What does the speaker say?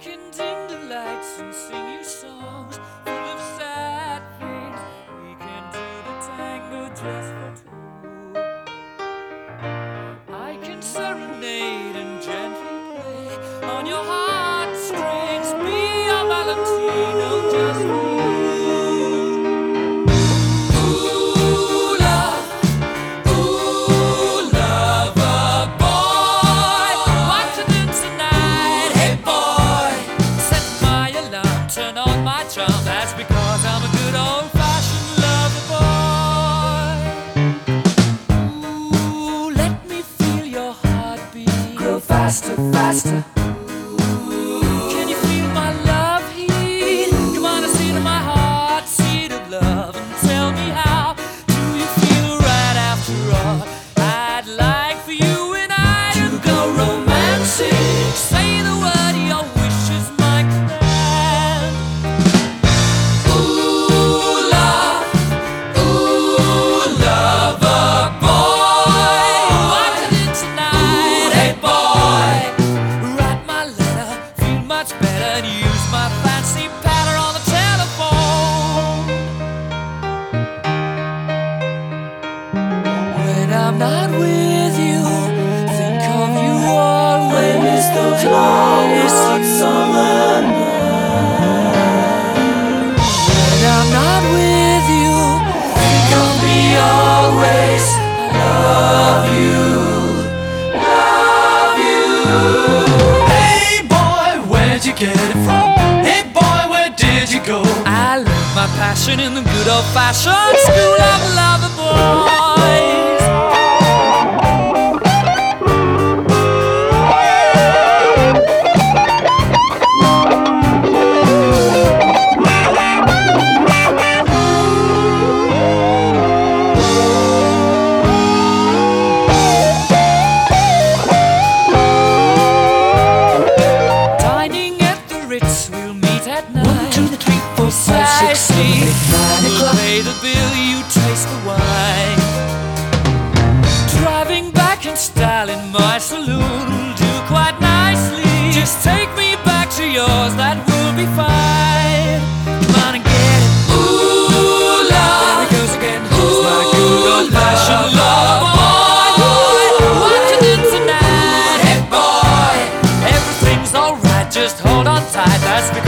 can dim the lights and sing you songs full of sad things. We can do the tango just for two. I can serenade charm. That's because I'm a good old-fashioned lover boy. Ooh, let me feel your heartbeat grow faster, faster. Use my fancy you get it from? Hey boy, where did you go? I learned my passion in the good old fashioned school of lover at the Ritz, we'll meet at night. One, two, three, four, five, six, seven, eight, nine We'll o'clock. pay the bill, you taste the wine. Driving back in style in my saloon. just hold on tight. That's because